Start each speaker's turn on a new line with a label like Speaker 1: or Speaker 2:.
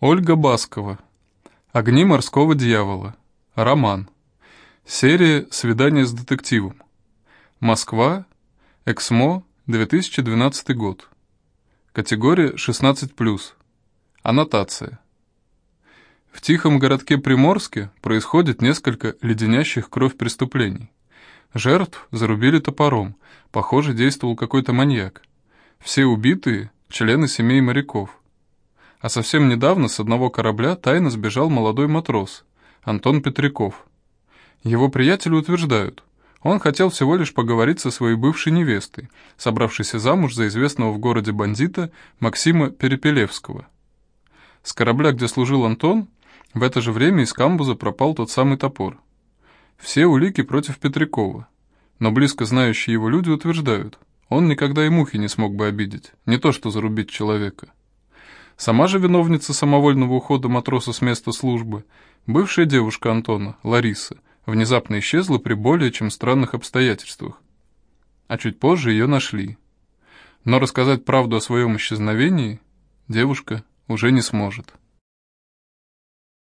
Speaker 1: Ольга Баскова. «Огни морского дьявола». Роман. Серия «Свидание с детективом». Москва. Эксмо. 2012 год. Категория 16+. Аннотация. В тихом городке Приморске происходит несколько леденящих кровь преступлений. Жертв зарубили топором, похоже, действовал какой-то маньяк. Все убитые – члены семей моряков. А совсем недавно с одного корабля тайно сбежал молодой матрос, Антон Петряков. Его приятели утверждают, он хотел всего лишь поговорить со своей бывшей невестой, собравшейся замуж за известного в городе бандита Максима Перепелевского. С корабля, где служил Антон, в это же время из камбуза пропал тот самый топор. Все улики против Петрякова, но близко знающие его люди утверждают, он никогда и мухи не смог бы обидеть, не то что зарубить человека. Сама же виновница самовольного ухода матроса с места службы, бывшая девушка Антона, Лариса, внезапно исчезла при более чем странных обстоятельствах. А чуть позже ее нашли. Но рассказать правду о своем исчезновении девушка уже не сможет.